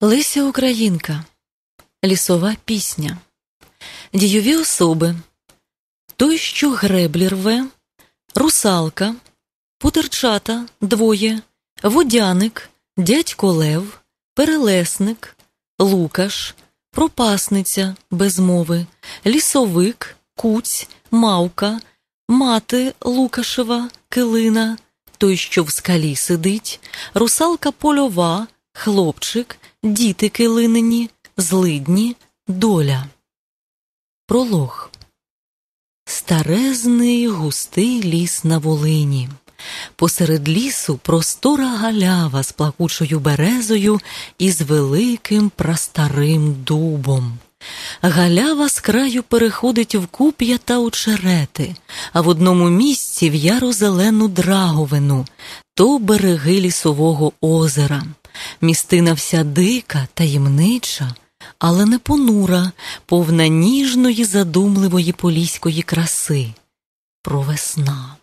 Леся Українка. Лісова пісня. Дійові особи. Той, що греблі рве, русалка, путерчата двоє, водяник, дядько Лев, перелесник, Лукаш, пропасниця без мови, лісовик, куць, мавка, мати Лукашева, килина, той, що в скалі сидить, русалка польова, хлопчик діти килинені, злидні, доля. Пролог Старезний густий ліс на Волині. Посеред лісу простора галява з плакучою березою і з великим прастарим дубом. Галява з краю переходить в куп'я та очерети, а в одному місці в яру зелену драговину то береги лісового озера. Містина вся дика, таємнича, але не понура, повна ніжної, задумливої поліської краси. Провесна.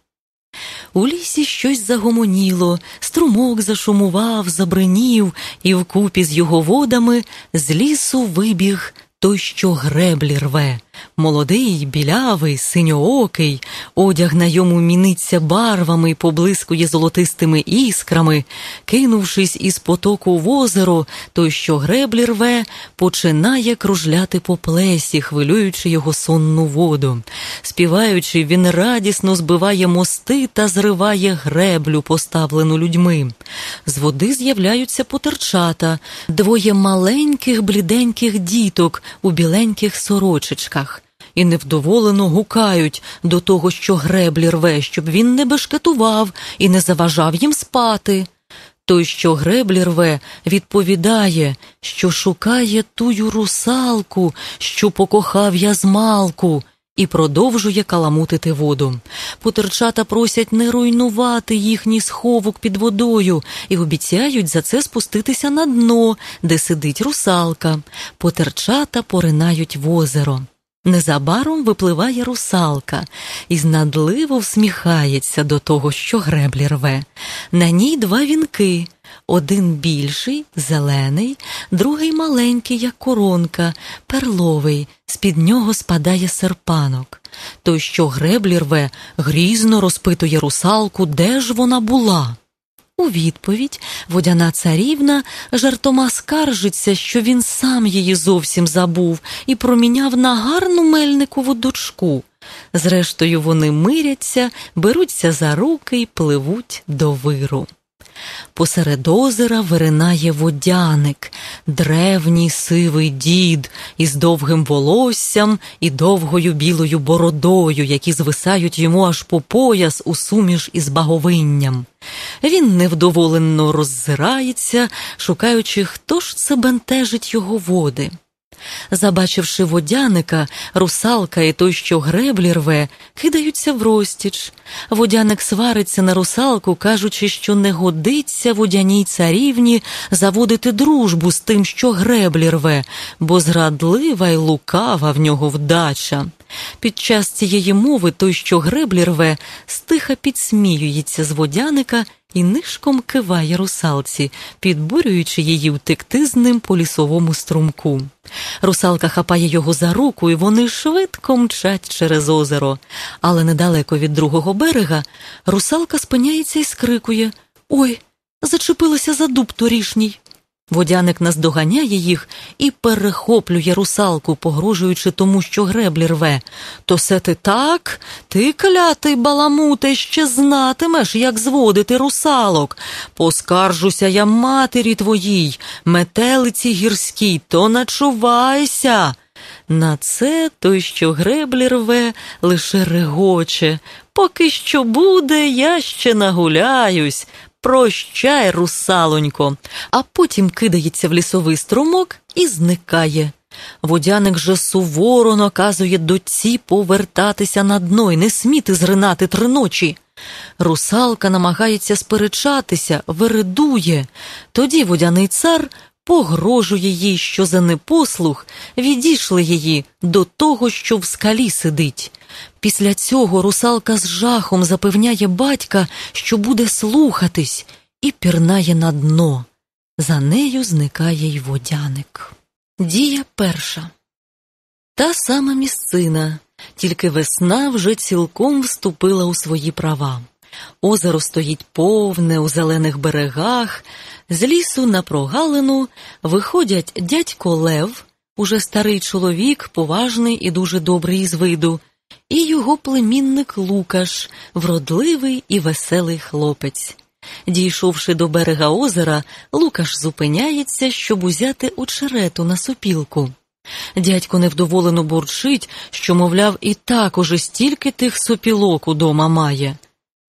У лісі щось загомоніло, струмок зашумував, забринів, і вкупі з його водами з лісу вибіг той, що греблі рве, молодий, білявий, синьоокий, одяг на йому міниться барвами поблискує золотистими іскрами, кинувшись із потоку в озеро, той, що греблі рве, починає кружляти по плесі, хвилюючи його сонну воду. Співаючи, він радісно збиває мости та зриває греблю, поставлену людьми. З води з'являються потерчата, двоє маленьких бліденьких діток у біленьких сорочечках. І невдоволено гукають до того, що греблі рве, щоб він не бешкетував і не заважав їм спати. Той, що греблі рве, відповідає, що шукає тую русалку, що покохав я змалку, і продовжує каламутити воду. Потерчата просять не руйнувати їхній сховок під водою і обіцяють за це спуститися на дно, де сидить русалка. Потерчата поринають в озеро. Незабаром випливає русалка і знадливо всміхається до того, що греблі рве. На ній два вінки. Один більший, зелений, другий маленький, як коронка, перловий, з-під нього спадає серпанок. Той, що греблі рве, грізно розпитує русалку, де ж вона була. У відповідь водяна царівна жартома скаржиться, що він сам її зовсім забув і проміняв на гарну мельникову дочку. Зрештою, вони миряться, беруться за руки й пливуть до виру. Посеред озера виринає водяник, древній сивий дід із довгим волоссям і довгою білою бородою, які звисають йому аж по пояс у суміш із баговинням. Він невдоволенно роззирається, шукаючи, хто ж це бентежить його води. Забачивши водяника, русалка і той, що греблі рве, кидаються в розтіч. Водяник свариться на русалку, кажучи, що не годиться водяній царівні заводити дружбу з тим, що греблі рве, бо зрадлива й лукава в нього вдача. Під час цієї мови той, що греблі рве, стиха підсміюється з водяника і нишком киває русалці, підбурюючи її втекти з ним по лісовому струмку. Русалка хапає його за руку, і вони швидко мчать через озеро. Але недалеко від другого берега русалка спиняється і скрикує Ой, зачепилася за дуб торішній. Водяник наздоганяє їх і перехоплює русалку, погрожуючи тому, що греблі рве. То се ти так? Ти, клятий баламуте, ще знатимеш, як зводити русалок. Поскаржуся я матері твоїй, метелиці гірській, то начувайся. На це той, що греблі рве, лише регоче. Поки що буде, я ще нагуляюсь. Прощай, русалонько, а потім кидається в лісовий струмок і зникає. Водяник же суворо наказує доці повертатися на дно і не сміти зринати триночі. Русалка намагається сперечатися, вередує. Тоді водяний цар погрожує їй, що за непослух відійшли її до того, що в скалі сидить. Після цього русалка з жахом запевняє батька, що буде слухатись, і пірнає на дно. За нею зникає й водяник. Дія перша. Та сама місцина, тільки весна вже цілком вступила у свої права. Озеро стоїть повне у зелених берегах, з лісу на прогалину виходять дядько Лев, уже старий чоловік, поважний і дуже добрий з виду, і його племінник Лукаш, вродливий і веселий хлопець. Дійшовши до берега озера, Лукаш зупиняється, щоб узяти очерету на сопілку. Дядько невдоволено бурчить, що, мовляв, і так уже стільки тих сопілок удома має.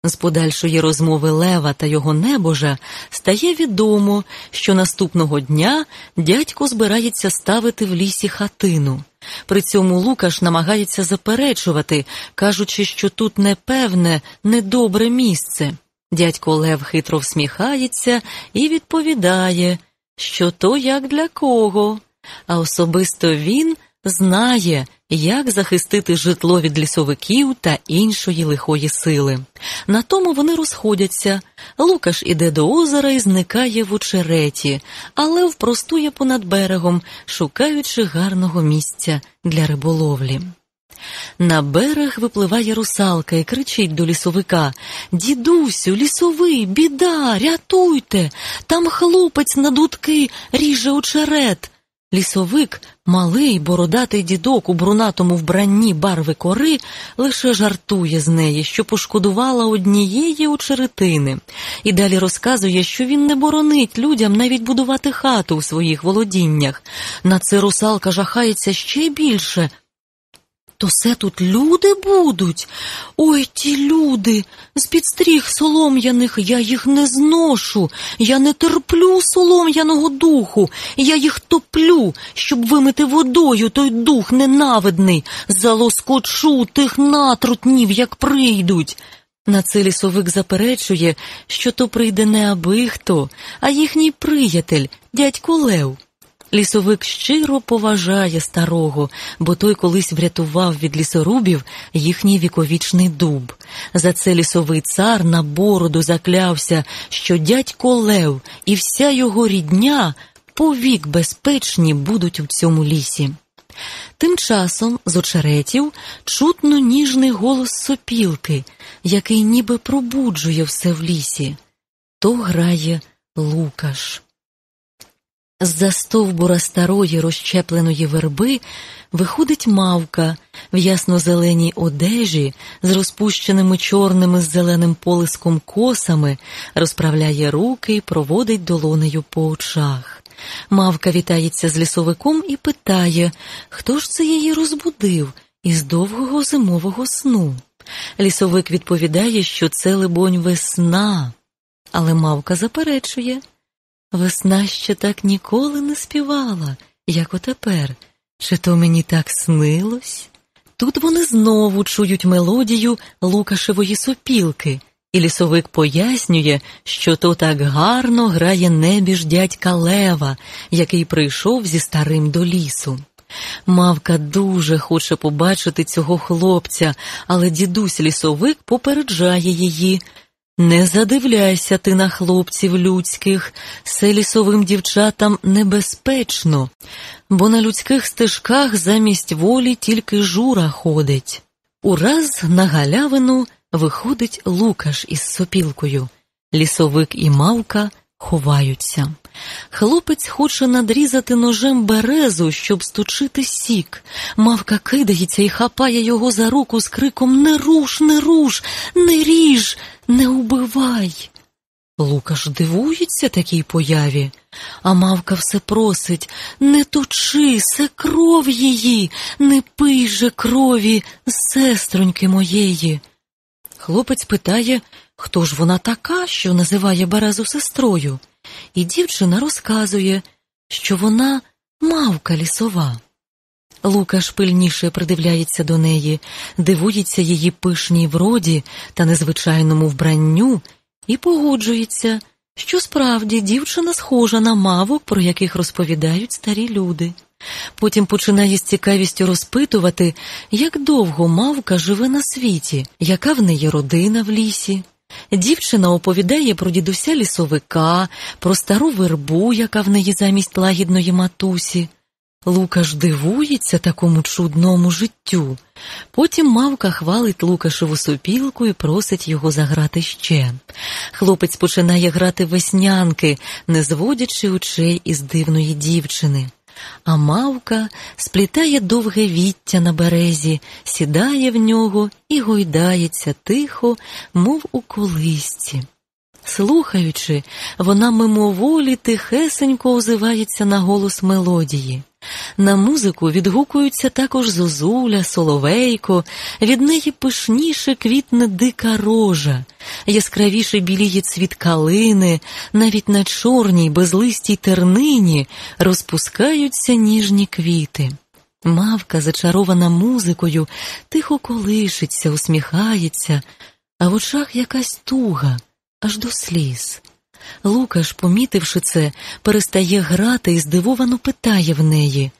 З подальшої розмови Лева та його небожа стає відомо, що наступного дня дядько збирається ставити в лісі хатину. При цьому Лукаш намагається заперечувати, кажучи, що тут непевне, недобре місце. Дядько Лев хитро всміхається і відповідає, що то як для кого, а особисто він знає, як захистити житло від лісовиків та іншої лихої сили. На тому вони розходяться. Лукаш іде до озера і зникає в очереті, а Лев простує понад берегом, шукаючи гарного місця для риболовлі. На берег випливає русалка і кричить до лісовика Дідусю, лісовий, біда, рятуйте. Там хлопець на дудки ріже очерет. Лісовик, малий бородатий дідок у брунатому вбранні барви кори, лише жартує з неї, що пошкодувала однієї очеретини, і далі розказує, що він не боронить людям навіть будувати хату у своїх володіннях. На це русалка жахається ще більше. То все тут люди будуть? Ой ті люди, з під стріх солом'яних я їх не зношу, я не терплю солом'яного духу, я їх топлю, щоб вимити водою той дух ненавидний, залоскочу тих натрутнів, як прийдуть. На це лісовик заперечує, що то прийде не аби хто, а їхній приятель, дядько Лев. Лісовик щиро поважає старого, бо той колись врятував від лісорубів їхній віковічний дуб. За це лісовий цар на бороду заклявся, що дядько Лев і вся його рідня повік безпечні будуть у цьому лісі. Тим часом з очеретів чутно ніжний голос сопілки, який ніби пробуджує все в лісі. То грає Лукаш. З-за стовбура старої розщепленої верби виходить мавка в ясно-зеленій одежі з розпущеними чорними з зеленим полиском косами, розправляє руки і проводить долонею по очах. Мавка вітається з лісовиком і питає, хто ж це її розбудив із довгого зимового сну. Лісовик відповідає, що це, либонь, весна, але мавка заперечує. Весна ще так ніколи не співала, як отепер. Чи то мені так снилось? Тут вони знову чують мелодію Лукашевої сопілки, і лісовик пояснює, що то так гарно грає небіж дядька Лева, який прийшов зі старим до лісу. Мавка дуже хоче побачити цього хлопця, але дідусь лісовик попереджає її. Не задивляйся ти на хлопців людських, Се лісовим дівчатам небезпечно, бо на людських стежках замість волі тільки жура ходить. Ураз на галявину виходить Лукаш із сопілкою. Лісовик і мавка ховаються. Хлопець хоче надрізати ножем березу, щоб сточити сік. Мавка кидається і хапає його за руку з криком Не руш, не руш, не ріж, не убивай. Лукаш дивується такій появі, а мавка все просить не точи, се кров її, не пий же крові, сестроньки моєї. Хлопець питає, хто ж вона така, що називає березу сестрою і дівчина розказує, що вона мавка лісова. Лукаш пильніше придивляється до неї, дивується її пишній вроді та незвичайному вбранню, і погоджується, що справді дівчина схожа на мавок, про яких розповідають старі люди. Потім починає з цікавістю розпитувати, як довго мавка живе на світі, яка в неї родина в лісі. Дівчина оповідає про дідуся лісовика, про стару вербу, яка в неї замість лагідної матусі. Лукаш дивується такому чудному життю. Потім мавка хвалить Лукашеву сопілку і просить його заграти ще. Хлопець починає грати веснянки, не зводячи очей із дивної дівчини. А мавка сплітає довге віття на березі, сідає в нього і гойдається тихо, мов у колисці. Слухаючи, вона мимоволі тихесенько озивається на голос мелодії. На музику відгукуються також зозуля, соловейко, від неї пишніше квітне дика рожа, яскравіше біліє цвіт калини, навіть на чорній безлистій тернині розпускаються ніжні квіти. Мавка, зачарована музикою, тихо колишиться, усміхається, а в очах якась туга, аж до сліз. Лукаш, помітивши це, перестає грати і здивовано питає в неї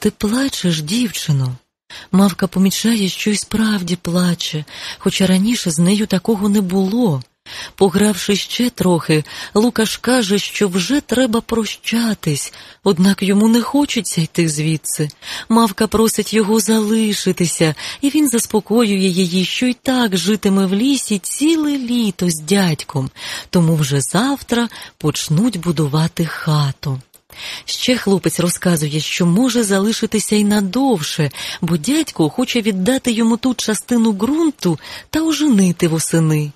Ти плачеш, дівчино? Мавка помічає, що й справді плаче, хоча раніше з нею такого не було. Погравши ще трохи, Лукаш каже, що вже треба прощатись, однак йому не хочеться йти звідси. Мавка просить його залишитися, і він заспокоює її, що й так житиме в лісі ціле літо з дядьком, тому вже завтра почнуть будувати хату. Ще хлопець розказує, що може залишитися й надовше, бо дядько хоче віддати йому ту частину ґрунту та оженити восени.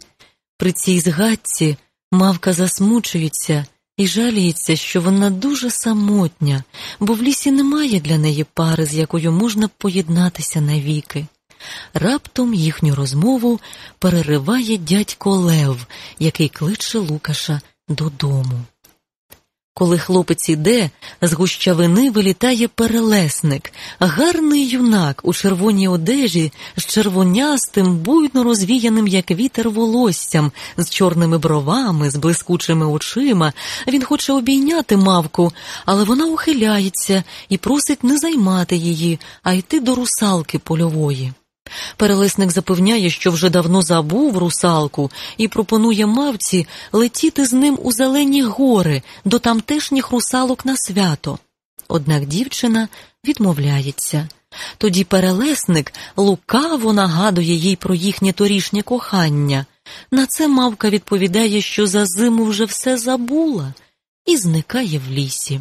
При цій згадці мавка засмучується і жаліється, що вона дуже самотня, бо в лісі немає для неї пари, з якою можна поєднатися навіки. Раптом їхню розмову перериває дядько Лев, який кличе Лукаша додому. Коли хлопець іде, з гущавини вилітає перелесник, гарний юнак у червоній одежі з червонястим, буйно розвіяним, як вітер волоссям, з чорними бровами, з блискучими очима. Він хоче обійняти мавку, але вона ухиляється і просить не займати її, а йти до русалки польової. Перелесник запевняє, що вже давно забув русалку, і пропонує мавці летіти з ним у зелені гори до тамтешніх русалок на свято. Однак дівчина відмовляється. Тоді перелесник лукаво нагадує їй про їхнє торішнє кохання. На це мавка відповідає, що за зиму вже все забула, і зникає в лісі.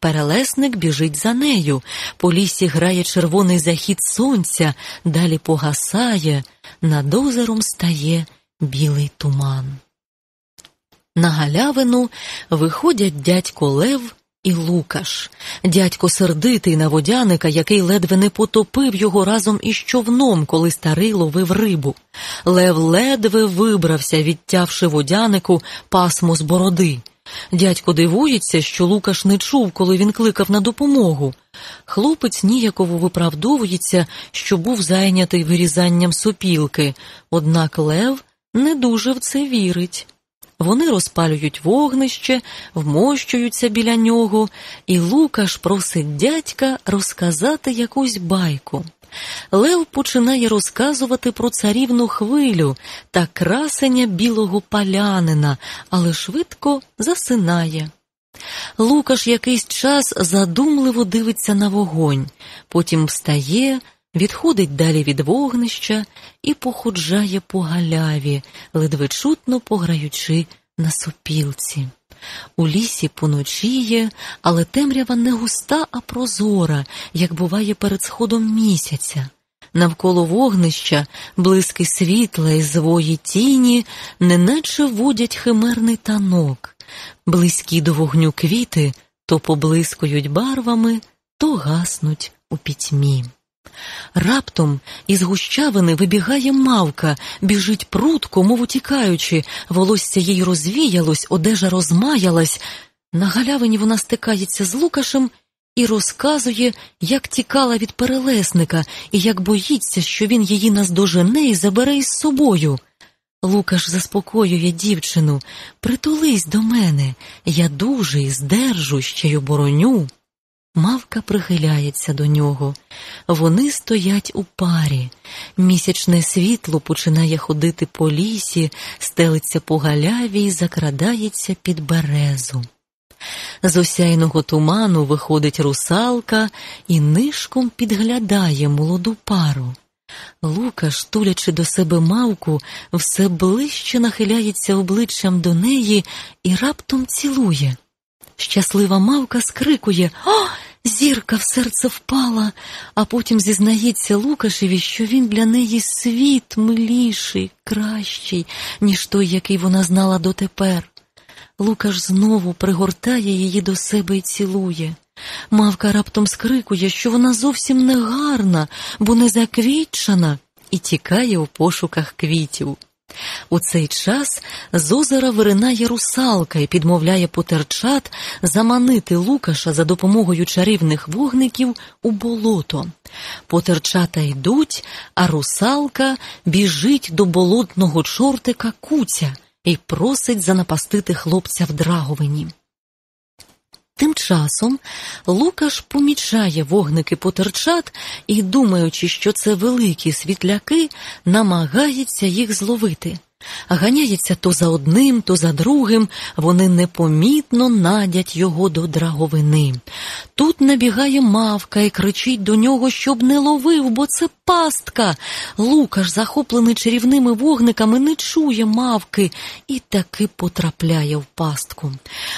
Перелесник біжить за нею. По лісі грає червоний захід сонця, далі погасає, над озером стає білий туман. На галявину виходять дядько Лев і Лукаш, дядько сердитий на водяника, який ледве не потопив його разом із човном, коли старий ловив рибу. Лев ледве вибрався, відтявши водянику пасмо з бороди. Дядько дивується, що Лукаш не чув, коли він кликав на допомогу. Хлопець ніяково виправдовується, що був зайнятий вирізанням сопілки, однак Лев не дуже в це вірить. Вони розпалюють вогнище, вмощуються біля нього, і Лукаш просить дядька розказати якусь байку. Лев починає розказувати про царівну хвилю та красення білого палянина, але швидко засинає. Лукаш якийсь час задумливо дивиться на вогонь, потім встає, відходить далі від вогнища і походжає по галяві, ледве чутно пограючи на сопілці. У лісі поночіє, але темрява не густа, а прозора, як буває перед сходом місяця. Навколо вогнища блиски світла і звої тіні, неначе водять химерний танок, близькі до вогню квіти то поблискують барвами, то гаснуть у пітьмі. Раптом із гущавини вибігає мавка, біжить прутко, мов утікаючи, волосся їй розвіялось, одежа розмаялась. На галявині вона стикається з Лукашем і розказує, як тікала від перелесника і як боїться, що він її наздожене і забере із собою. Лукаш заспокоює дівчину притулись до мене, я дуже і здержу ще й обороню. Мавка прихиляється до нього. Вони стоять у парі. Місячне світло починає ходити по лісі, стелиться по галяві і закрадається під березу. З осяйного туману виходить русалка і нишком підглядає молоду пару. Лукаш, тулячи до себе мавку, все ближче нахиляється обличчям до неї і раптом цілує. Щаслива мавка скрикує О, зірка в серце впала, а потім зізнається Лукашеві, що він для неї світ миліший, кращий, ніж той, який вона знала дотепер. Лукаш знову пригортає її до себе і цілує. Мавка раптом скрикує, що вона зовсім не гарна, бо не заквітчана, і тікає у пошуках квітів. У цей час з озера виринає русалка і підмовляє потерчат заманити Лукаша за допомогою чарівних вогників у болото. Потерчата йдуть, а русалка біжить до болотного чортика куця і просить занапастити хлопця в драговині. Тим часом Лукаш помічає вогники потерчат і, думаючи, що це великі світляки, намагається їх зловити. Ганяється то за одним, то за другим, вони непомітно надять його до драговини. Тут набігає мавка і кричить до нього, щоб не ловив, бо це пастка. Лукаш, захоплений чарівними вогниками, не чує мавки і таки потрапляє в пастку.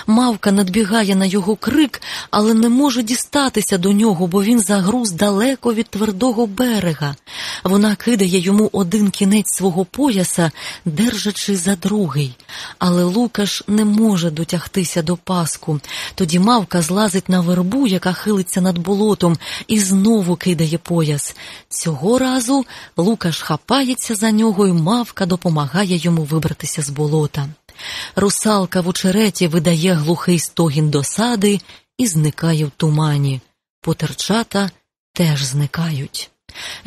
Мавка надбігає на його крик, але не може дістатися до нього, бо він загруз далеко від твердого берега. Вона кидає йому один кінець свого пояса, держачи за другий. Але Лукаш не може дотягтися до паску. Тоді мавка злазить на вербу, яка хилиться над болотом, і знову кидає пояс. Цього разу Лукаш хапається за нього, і мавка допомагає йому вибратися з болота. Русалка в очереті видає глухий стогін досади і зникає в тумані. Потерчата теж зникають.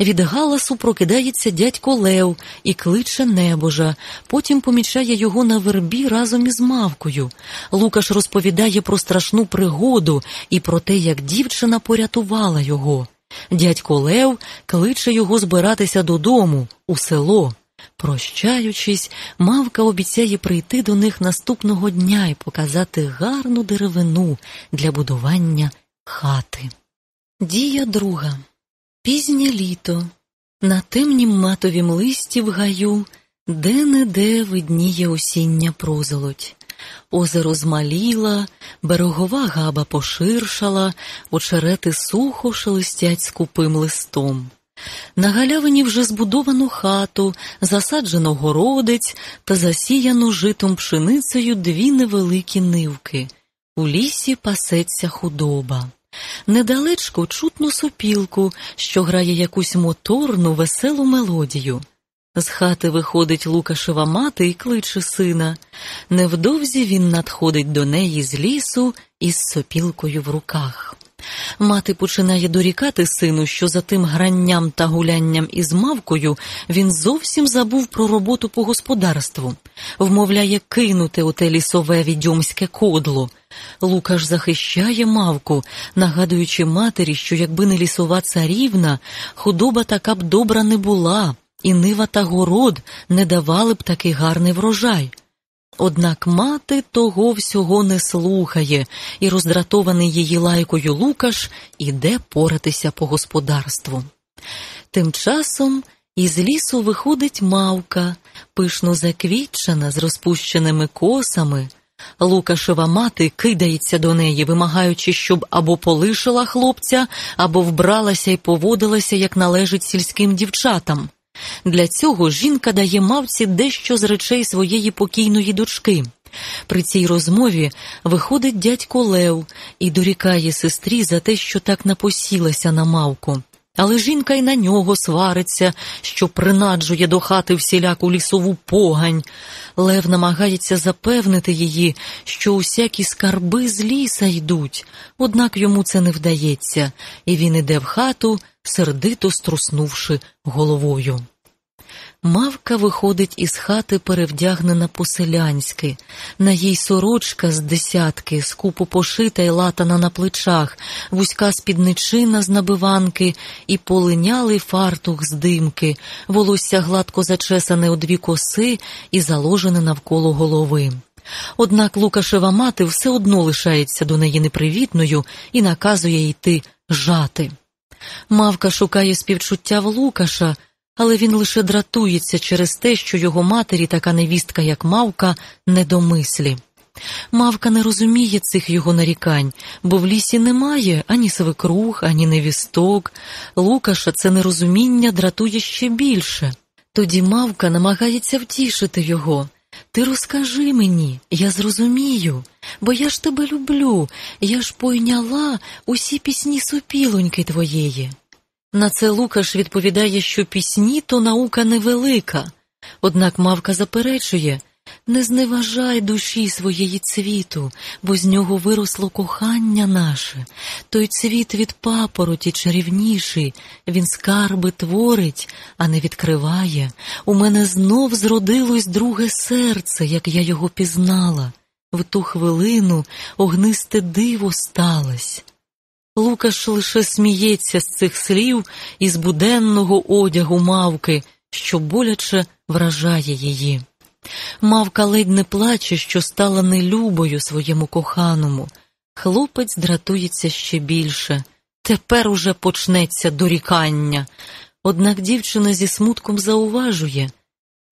Від галасу прокидається дядько Лев і кличе небожа, потім помічає його на вербі разом із мавкою. Лукаш розповідає про страшну пригоду і про те, як дівчина порятувала його. Дядько Лев кличе його збиратися додому, у село. Прощаючись, мавка обіцяє прийти до них наступного дня і показати гарну деревину для будування хати. Дія друга. Пізнє літо. На темнім матовім листі в гаю, де не де видніє осіння прозолоть. Озеро змаліла, берегова габа поширшала, очерети сухо шелестять скупим листом. На галявині вже збудовано хату, засаджено городець та засіяно житом пшеницею дві невеликі нивки. У лісі пасеться худоба. Недалечко чутно сопілку, що грає якусь моторну, веселу мелодію. З хати виходить Лукашева мати і кличе сина. Невдовзі він надходить до неї з лісу із сопілкою в руках. Мати починає дорікати сину, що за тим гранням та гулянням із мавкою він зовсім забув про роботу по господарству, вмовляє кинути оте лісове відьомське кодло. Лукаш захищає мавку, нагадуючи матері, що якби не лісова царівна, худоба така б добра не була, і нива та город не давали б такий гарний врожай. Однак мати того всього не слухає, і роздратований її лайкою Лукаш іде поратися по господарству. Тим часом із лісу виходить мавка, пишно заквітчена з розпущеними косами. Лукашева мати кидається до неї, вимагаючи, щоб або полишила хлопця, або вбралася і поводилася, як належить сільським дівчатам. Для цього жінка дає мавці дещо з речей своєї покійної дочки. При цій розмові виходить дядько Лев і дорікає сестрі за те, що так напосілася на мавку. Але жінка й на нього свариться, що принаджує до хати всіляку лісову погань. Лев намагається запевнити її, що усякі скарби з ліса йдуть, однак йому це не вдається, і він іде в хату, сердито струснувши головою. Мавка виходить із хати, перевдягнена по-селянськи. На їй сорочка з десятки, скупо пошита й латана на плечах, вузька спідничина з набиванки і полинялий фартух з димки, волосся гладко зачесане у дві коси і заложене навколо голови. Однак Лукашева мати все одно лишається до неї непривітною і наказує йти жати. Мавка шукає співчуття в Лукаша, але він лише дратується через те, що його матері така невістка, як мавка, недомислі. Мавка не розуміє цих його нарікань, бо в лісі немає ані свекрух, ані невісток. Лукаша це нерозуміння дратує ще більше. Тоді мавка намагається втішити його. Ти розкажи мені, я зрозумію, бо я ж тебе люблю, я ж пойняла усі пісні супілоньки твоєї. На це Лукаш відповідає, що пісні то наука невелика. Однак мавка заперечує не зневажай душі своєї цвіту, бо з нього виросло кохання наше. Той цвіт від папороті чарівніший, він скарби творить, а не відкриває. У мене знов зродилось друге серце, як я його пізнала. В ту хвилину огнисте диво сталось. Лукаш лише сміється з цих слів і з буденного одягу мавки, що боляче вражає її. Мавка ледь не плаче, що стала нелюбою своєму коханому. Хлопець дратується ще більше. Тепер уже почнеться дорікання. Однак дівчина зі смутком зауважує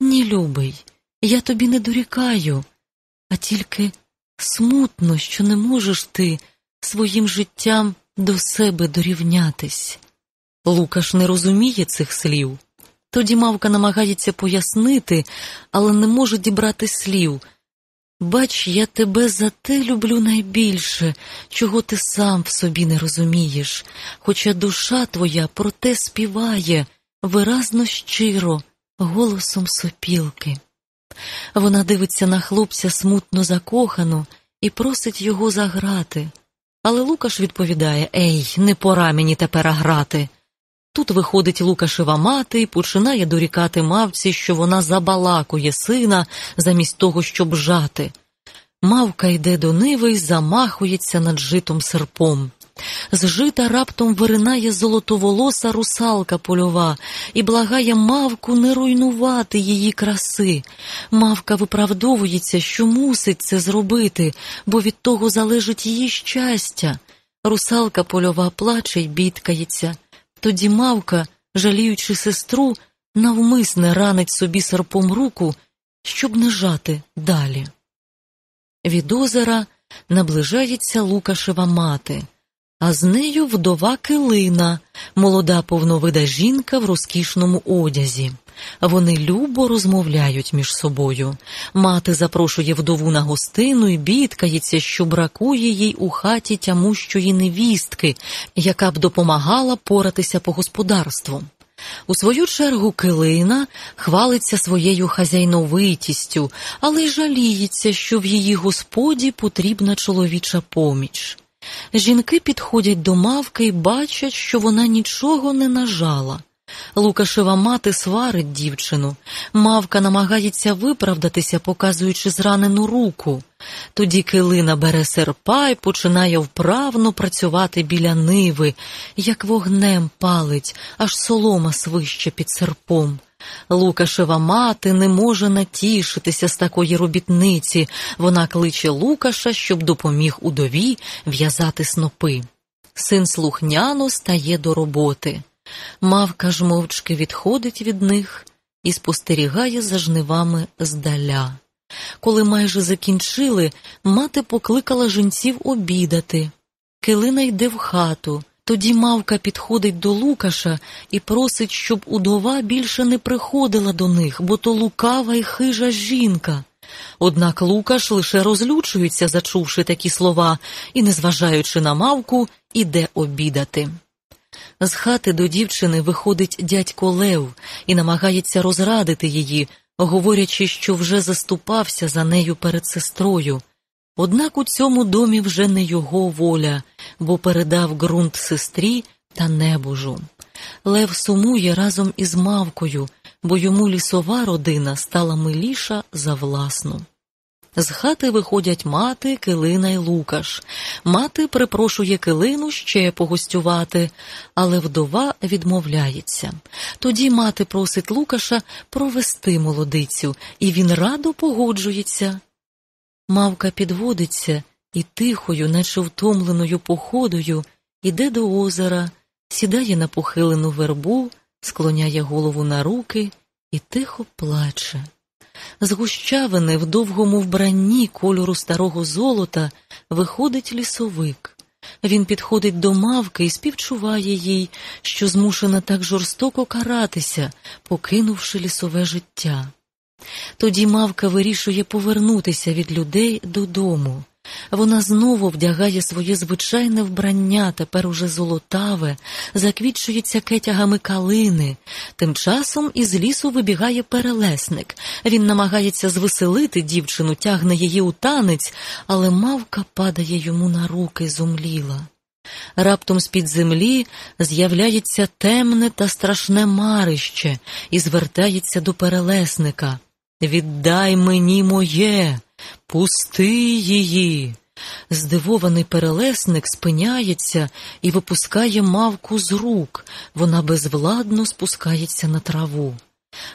Ні, любий, я тобі не дорікаю, а тільки смутно, що не можеш ти своїм життям до себе дорівнятись. Лукаш не розуміє цих слів. Тоді мавка намагається пояснити, але не може дібрати слів. Бач, я тебе за те люблю найбільше, чого ти сам в собі не розумієш, хоча душа твоя про те співає виразно щиро, голосом сопілки. Вона дивиться на хлопця смутно закохано і просить його заграти. Але Лукаш відповідає Ей, не пора мені тепер грати. Тут виходить Лукашева мати і починає дорікати мавці, що вона забалакує сина замість того, щоб жати. Мавка йде до ниви й замахується над житом серпом. З жита раптом виринає золотоволоса русалка польова і благає мавку не руйнувати її краси. Мавка виправдовується, що мусить це зробити, бо від того залежить її щастя. Русалка польова плаче й бідкається. Тоді мавка, жаліючи сестру, навмисне ранить собі серпом руку, щоб не жати далі. Від озера наближається Лукашева мати а з нею вдова килина, молода повновида жінка в розкішному одязі. Вони любо розмовляють між собою. Мати запрошує вдову на гостину і бідкається, що бракує їй у хаті тямущої невістки, яка б допомагала поратися по господарству. У свою чергу килина хвалиться своєю хазяйновитістю, але й жаліється, що в її господі потрібна чоловіча поміч. Жінки підходять до мавки і бачать, що вона нічого не нажала. Лукашева мати сварить дівчину. Мавка намагається виправдатися, показуючи зранену руку. Тоді килина бере серпа і починає вправно працювати біля ниви, як вогнем палить, аж солома свище під серпом. Лукашева мати не може натішитися з такої робітниці. Вона кличе Лукаша, щоб допоміг удові в'язати снопи. Син слухняно стає до роботи. Мавка ж мовчки відходить від них і спостерігає за жнивами здаля. Коли майже закінчили, мати покликала жінців обідати. Килина йде в хату. Тоді мавка підходить до Лукаша і просить, щоб удова більше не приходила до них, бо то лукава й хижа жінка. Однак Лукаш лише розлючується, зачувши такі слова, і, незважаючи на мавку, іде обідати. З хати до дівчини виходить дядько Лев і намагається розрадити її, говорячи, що вже заступався за нею перед сестрою. Однак у цьому домі вже не його воля, бо передав ґрунт сестрі та небожу. Лев сумує разом із мавкою, бо йому лісова родина стала миліша за власну. З хати виходять мати, Килина й Лукаш. Мати припрошує Килину ще погостювати, але вдова відмовляється. Тоді мати просить Лукаша провести молодицю, і він радо погоджується. Мавка підводиться і тихою, наче втомленою походою, іде до озера, сідає на похилену вербу, склоняє голову на руки і тихо плаче. З гущавини в довгому вбранні кольору старого золота виходить лісовик. Він підходить до мавки і співчуває їй, що змушена так жорстоко каратися, покинувши лісове життя. Тоді мавка вирішує повернутися від людей додому. Вона знову вдягає своє звичайне вбрання, тепер уже золотаве, заквітчується кетягами калини. Тим часом із лісу вибігає перелесник. Він намагається звеселити дівчину, тягне її у танець, але мавка падає йому на руки, зумліла. Раптом з-під землі з'являється темне та страшне марище і звертається до перелесника. Віддай мені моє, пусти її. Здивований перелесник спиняється і випускає мавку з рук. Вона безвладно спускається на траву.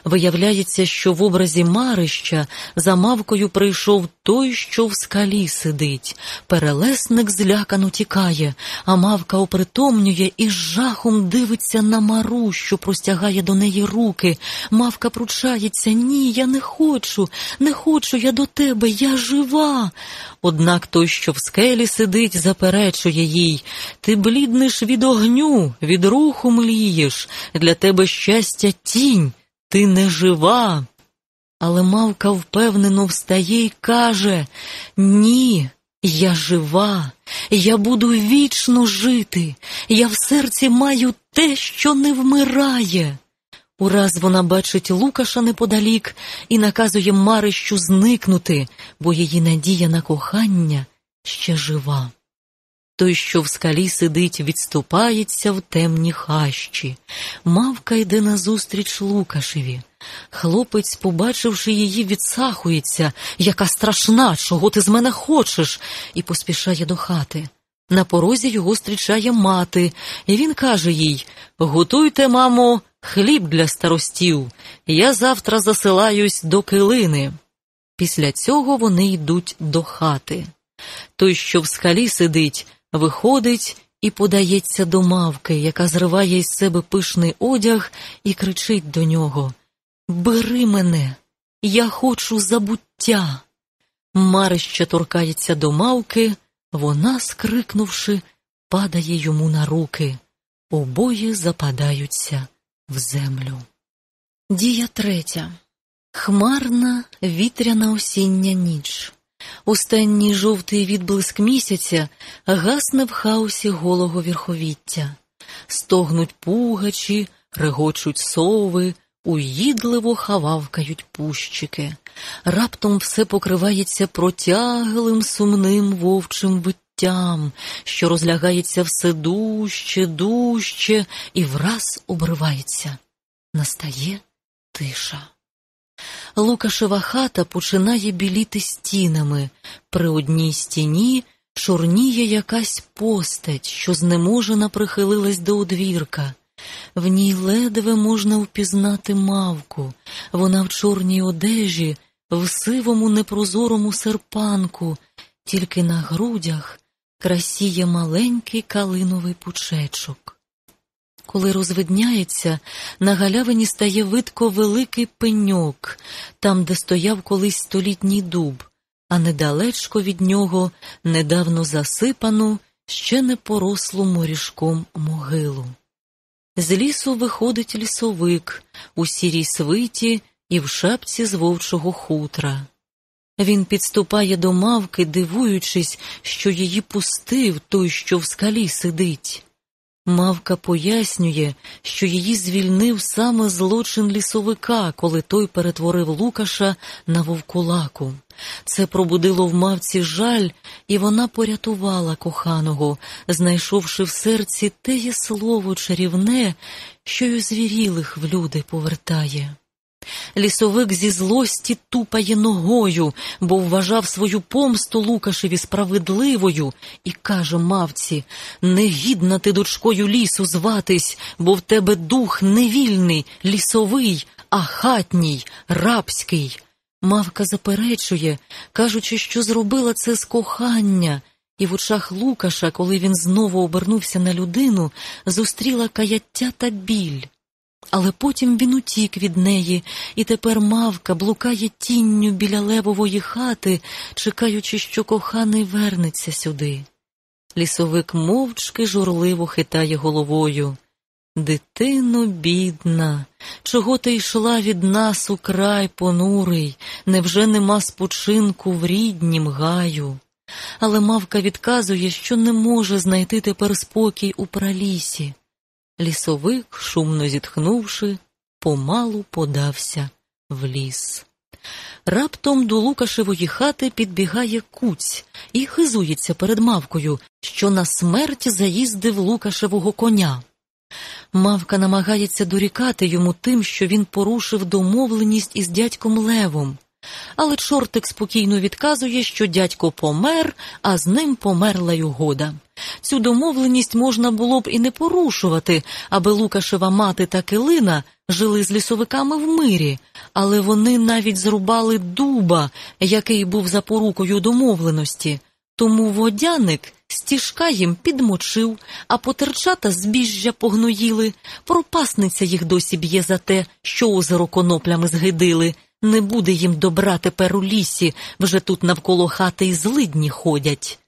Виявляється, що в образі Марища за мавкою прийшов той, що в скалі сидить. Перелесник злякано тікає, а мавка опритомнює і з жахом дивиться на мару, що простягає до неї руки. Мавка пручається ні, я не хочу, не хочу я до тебе, я жива. Однак той, що в скелі сидить, заперечує їй Ти бліднеш від огню, від руху млієш, для тебе щастя тінь. Ти не жива. Але мавка впевнено встає і каже Ні, я жива, я буду вічно жити, я в серці маю те, що не вмирає. Ураз вона бачить Лукаша неподалік і наказує Марищу зникнути, бо її надія на кохання ще жива. Той, що в скалі сидить, відступається в темні хащі. Мавка йде назустріч Лукашеві. Хлопець, побачивши її, відсахується, яка страшна, чого ти з мене хочеш, і поспішає до хати. На порозі його зустрічає мати, і він каже їй Готуйте, мамо, хліб для старостів. Я завтра засилаюсь до килини. Після цього вони йдуть до хати. Той, що в скалі сидить, виходить і подається до мавки, яка зриває із себе пишний одяг і кричить до нього Бери мене, я хочу забуття. Марище торкається до мавки, вона, скрикнувши, падає йому на руки. Обоє западаються в землю. Дія третя. Хмарна вітряна осіння ніч. Останній жовтий відблиск місяця гасне в хаосі голого вірховіття. Стогнуть пугачі, регочуть сови, уїдливо хававкають пущики. Раптом все покривається протяглим сумним вовчим виттям, що розлягається все дужче, дужче і враз обривається. Настає тиша. Лукашева хата починає біліти стінами. При одній стіні чорніє якась постать, що знеможена прихилилась до одвірка. В ній ледве можна впізнати мавку. Вона в чорній одежі, в сивому непрозорому серпанку, тільки на грудях красіє маленький калиновий пучечок. Коли розвидняється, на галявині стає видко великий пеньок, там, де стояв колись столітній дуб, а недалечко від нього недавно засипану, ще не порослу морішком могилу. З лісу виходить лісовик у сірій свиті і в шапці з вовчого хутра. Він підступає до мавки, дивуючись, що її пустив той, що в скалі сидить. Мавка пояснює, що її звільнив саме злочин лісовика, коли той перетворив Лукаша на вовкулаку. Це пробудило в мавці жаль, і вона порятувала коханого, знайшовши в серці теє слово чарівне, що й звірілих в люди повертає. Лісовик зі злості тупає ногою, бо вважав свою помсту Лукашеві справедливою, і каже мавці негідна ти дочкою лісу зватись, бо в тебе дух невільний, лісовий, а хатній, рабський. Мавка заперечує, кажучи, що зробила це з кохання, і в очах Лукаша, коли він знову обернувся на людину, зустріла каяття та біль. Але потім він утік від неї, і тепер мавка блукає тінню біля левової хати, чекаючи, що коханий вернеться сюди. Лісовик мовчки журливо хитає головою. Дитино, бідна, чого ти йшла від нас у край понурий, невже нема спочинку в ріднім гаю? Але мавка відказує, що не може знайти тепер спокій у пралісі. Лісовик, шумно зітхнувши, помалу подався в ліс. Раптом до Лукашевої хати підбігає куць і хизується перед мавкою, що на смерть заїздив Лукашевого коня. Мавка намагається дорікати йому тим, що він порушив домовленість із дядьком Левом. Але чортик спокійно відказує, що дядько помер, а з ним померла й. Цю домовленість можна було б і не порушувати, аби Лукашева мати та килина жили з лісовиками в мирі, але вони навіть зрубали дуба, який був запорукою домовленості. Тому водяник стіжка їм підмочив, а потерчата збіжжя погноїли, пропасниця їх досі б'є за те, що озеро коноплями згидили. Не буде їм добра тепер у лісі, вже тут навколо хати і злидні ходять.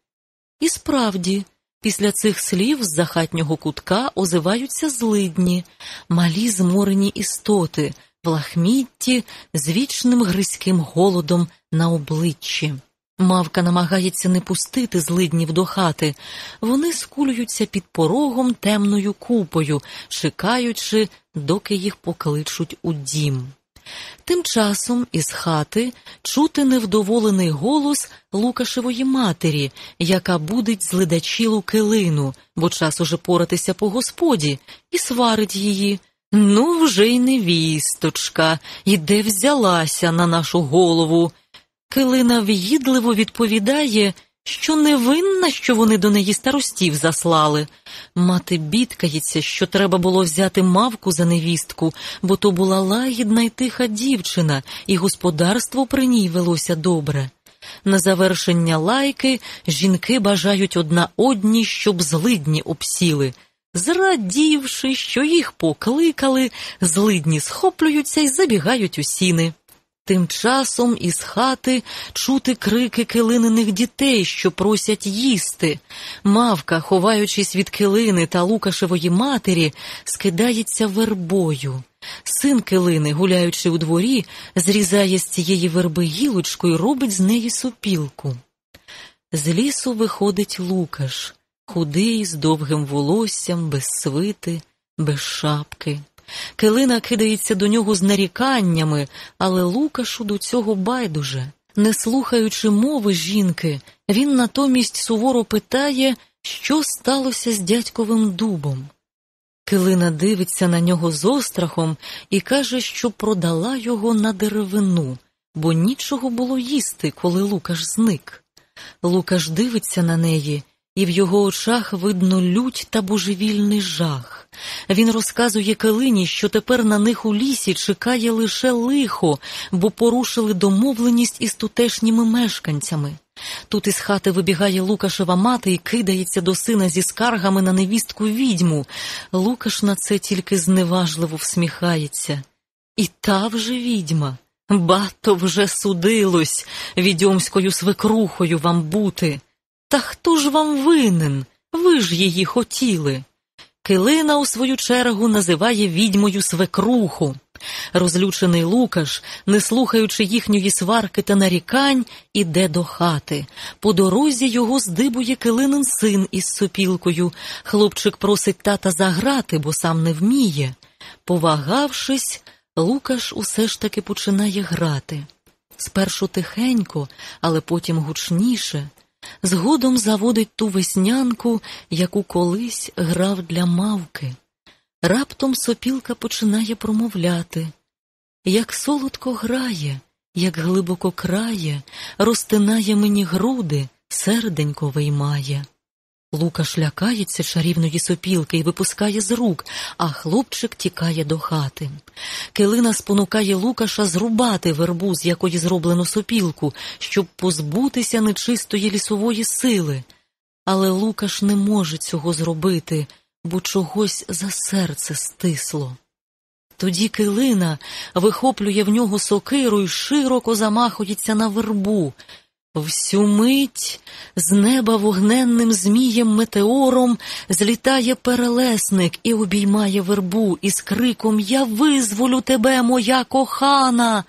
І справді, після цих слів з захатнього кутка озиваються злидні, малі зморені істоти, в лахмітті з вічним гризьким голодом на обличчі. Мавка намагається не пустити злиднів до хати. Вони скулюються під порогом темною купою, чекаючи, доки їх покличуть у дім. Тим часом із хати чути невдоволений голос Лукашевої матері, яка будить злидачілу килину, бо час уже поратися по господі, і сварить її. Ну, вже й невісточка, і де взялася на нашу голову. Килина в'їдливо відповідає, що не винна, що вони до неї старостів заслали. Мати бідкається, що треба було взяти мавку за невістку, бо то була лагідна й тиха дівчина, і господарство при ній велося добре. На завершення лайки жінки бажають одна одній, щоб злидні обсіли. Зрадівши, що їх покликали, злидні схоплюються й забігають у сіни. Тим часом із хати чути крики килининих дітей, що просять їсти. Мавка, ховаючись від килини та Лукашевої матері, скидається вербою. Син килини, гуляючи у дворі, зрізає з цієї верби гілочку і робить з неї сопілку. З лісу виходить Лукаш, худий, з довгим волоссям, без свити, без шапки. Килина кидається до нього з наріканнями, але Лукашу до цього байдуже. Не слухаючи мови жінки, він натомість суворо питає, що сталося з дядьковим дубом. Килина дивиться на нього з острахом і каже, що продала його на деревину, бо нічого було їсти, коли Лукаш зник. Лукаш дивиться на неї і в його очах видно лють та божевільний жах. Він розказує Калині, що тепер на них у лісі чекає лише лихо, бо порушили домовленість із тутешніми мешканцями. Тут із хати вибігає Лукашева мати і кидається до сина зі скаргами на невістку відьму. Лукаш на це тільки зневажливо всміхається. І та вже відьма. Бато вже судилось відьомською свекрухою вам бути. Та хто ж вам винен? Ви ж її хотіли. Килина, у свою чергу, називає відьмою свекруху. Розлючений Лукаш, не слухаючи їхньої сварки та нарікань, іде до хати. По дорозі його здибує килинин син із сопілкою. Хлопчик просить тата заграти, бо сам не вміє. Повагавшись, Лукаш усе ж таки починає грати. Спершу тихенько, але потім гучніше згодом заводить ту веснянку, яку колись грав для мавки. Раптом сопілка починає промовляти. як солодко грає, як глибоко крає, розтинає мені груди, серденько виймає. Лукаш лякається чарівної сопілки і випускає з рук, а хлопчик тікає до хати. Килина спонукає Лукаша зрубати вербу, з якої зроблено сопілку, щоб позбутися нечистої лісової сили. Але Лукаш не може цього зробити, бо чогось за серце стисло. Тоді килина вихоплює в нього сокиру і широко замахується на вербу. Всю мить з неба вогненним змієм метеором злітає перелесник і обіймає вербу із криком Я визволю тебе, моя кохана.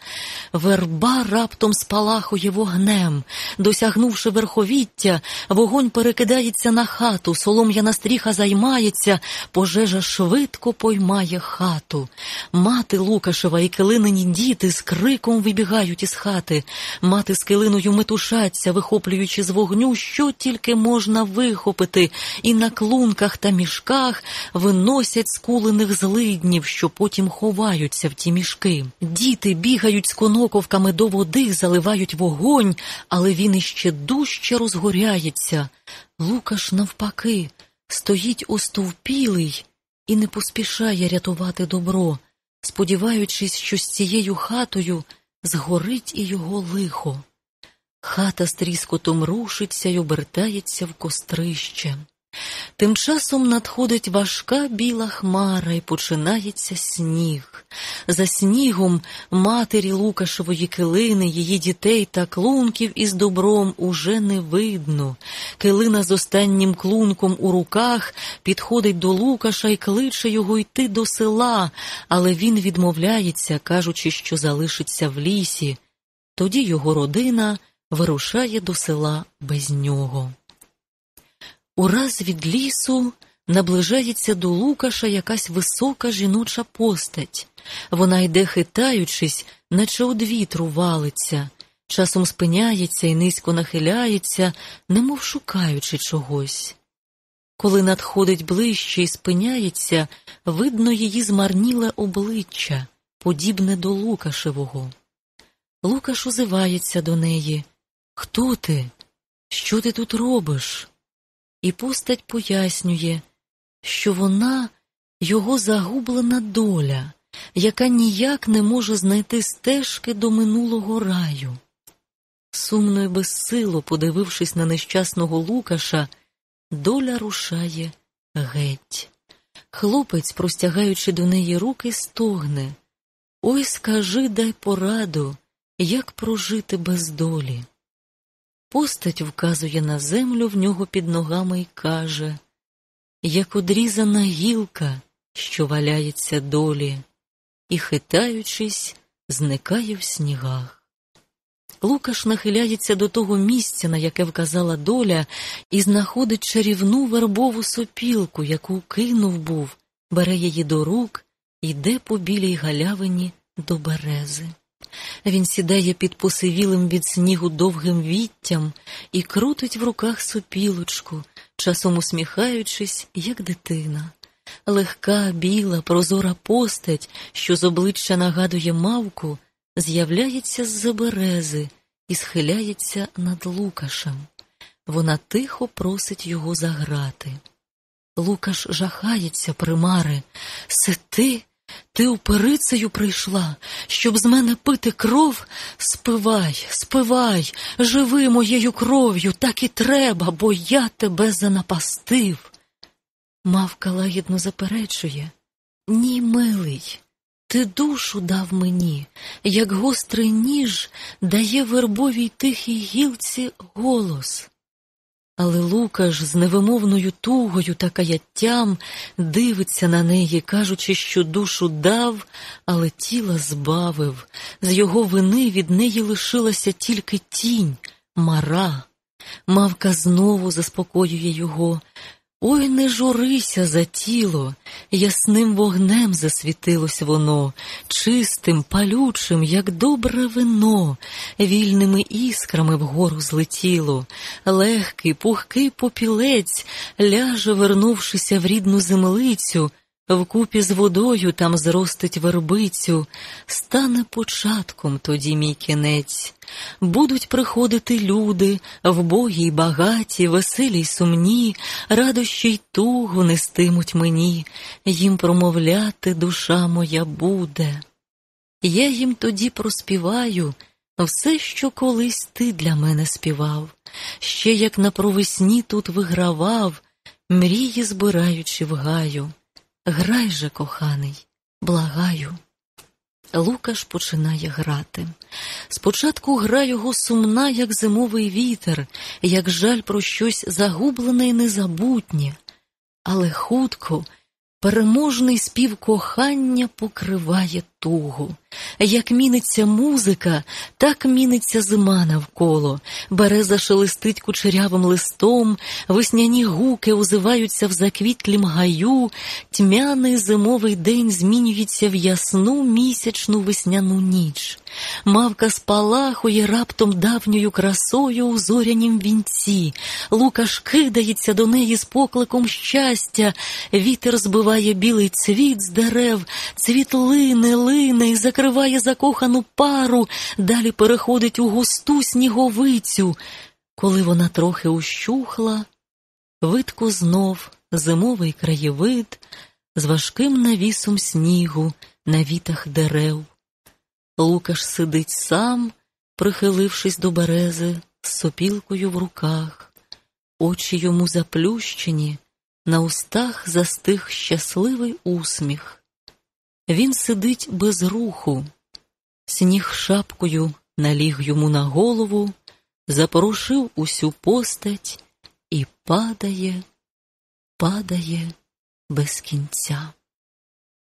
Верба раптом спалахує вогнем. Досягнувши верховіття, вогонь перекидається на хату, солом'яна стріха займається, пожежа швидко поймає хату. Мати Лукашева і килинині діти з криком вибігають із хати. Мати з килиною метушаться, вихоплюючи з вогню, що тільки можна вихопити, і на клунках та мішках виносять скулених злиднів, що потім ховаються в ті мішки. Діти бігають з коноковками до води, заливають вогонь, але він іще дужче розгоряється. Лукаш, навпаки, стоїть остовпілий і не поспішає рятувати добро, сподіваючись, що з цією хатою згорить і його лихо. Хата з тріскотом рушиться й обертається в кострище. Тим часом надходить важка біла хмара і починається сніг. За снігом матері Лукашевої килини, її дітей та клунків із добром уже не видно. Килина з останнім клунком у руках підходить до Лукаша і кличе його йти до села, але він відмовляється, кажучи, що залишиться в лісі. Тоді його родина вирушає до села без нього. Ураз від лісу наближається до Лукаша якась висока жіноча постать. Вона йде, хитаючись, наче од вітру валиться, часом спиняється і низько нахиляється, немов шукаючи чогось. Коли надходить ближче і спиняється, видно її змарніле обличчя, подібне до Лукашевого. Лукаш узивається до неї. Хто ти? Що ти тут робиш? І постать пояснює, що вона його загублена доля, яка ніяк не може знайти стежки до минулого раю. Сумно й безсило, подивившись на нещасного Лукаша, доля рушає геть. Хлопець, простягаючи до неї руки, стогне Ой, скажи, дай пораду, як прожити без долі. Постать вказує на землю в нього під ногами і каже, як одрізана гілка, що валяється долі, і, хитаючись, зникає в снігах. Лукаш нахиляється до того місця, на яке вказала доля, і знаходить чарівну вербову сопілку, яку кинув був, бере її до рук, йде по білій галявині до берези. Він сідає під посивілим від снігу довгим віттям і крутить в руках сопілочку, часом усміхаючись, як дитина. Легка, біла, прозора постать, що з обличчя нагадує мавку, з'являється з-за берези і схиляється над Лукашем. Вона тихо просить його заграти. Лукаш жахається, примари. Се ти? Ти уперицею прийшла, щоб з мене пити кров? Спивай, спивай, живи моєю кров'ю, так і треба, бо я тебе занапастив. Мавка лагідно заперечує. Ні, милий, ти душу дав мені, як гострий ніж дає вербовій тихій гілці голос. Але Лукаш з невимовною тугою та каяттям дивиться на неї, кажучи, що душу дав, але тіла збавив. З його вини від неї лишилася тільки тінь, мара. Мавка знову заспокоює його. Ой, не журися за тіло, ясним вогнем засвітилось воно, чистим, палючим, як добре вино, вільними іскрами вгору злетіло, легкий, пухкий попілець ляже, вернувшися в рідну землицю, Вкупі з водою там зростить вербицю, стане початком тоді мій кінець. Будуть приходити люди, вбогі й багаті, веселі й сумні, радощі й тугу нестимуть мені, їм промовляти душа моя буде. Я їм тоді проспіваю все, що колись ти для мене співав, ще як на провесні тут вигравав, мрії збираючи в гаю. Грай же, коханий, благаю. Лукаш починає грати. Спочатку гра його сумна, як зимовий вітер, як жаль про щось загублене й незабутнє, але хутко переможний спів кохання покриває тугу. Як міниться музика, так міниться зима навколо, береза шелестить кучерявим листом, весняні гуки озиваються в заквітлім гаю, тьмяний зимовий день змінюється в ясну місячну весняну ніч. Мавка спалахує раптом давньою красою у зорянім вінці, Лукаш кидається до неї з покликом щастя, вітер збиває білий цвіт з дерев, цвіт лине, лине і закриває закриває закохану пару, далі переходить у густу сніговицю. Коли вона трохи ущухла, видко знов зимовий краєвид з важким навісом снігу на вітах дерев. Лукаш сидить сам, прихилившись до берези, з сопілкою в руках, очі йому заплющені, на устах застиг щасливий усміх. Він сидить без руху, сніг шапкою наліг йому на голову, запорушив усю постать і падає, падає без кінця.